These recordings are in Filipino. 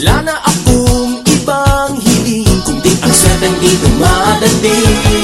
Wala na akong ibang hiling Kundi ang 7 di dumadating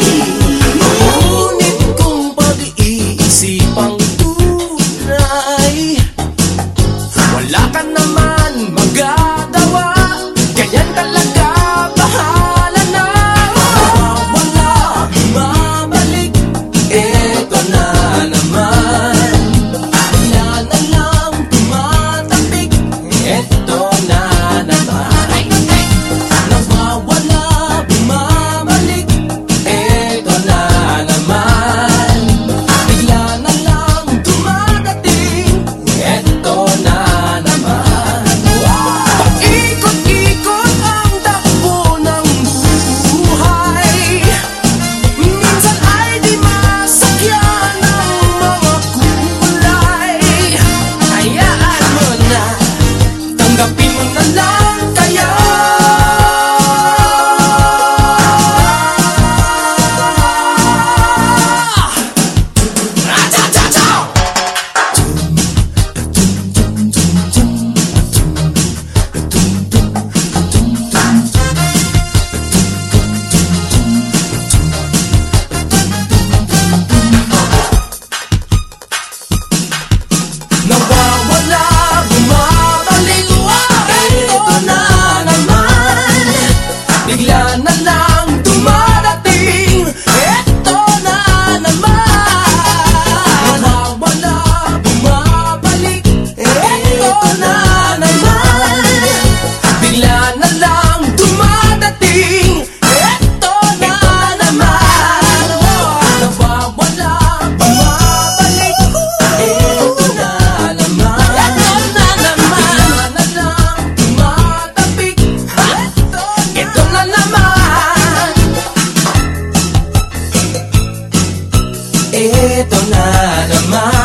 bigla na na. na naman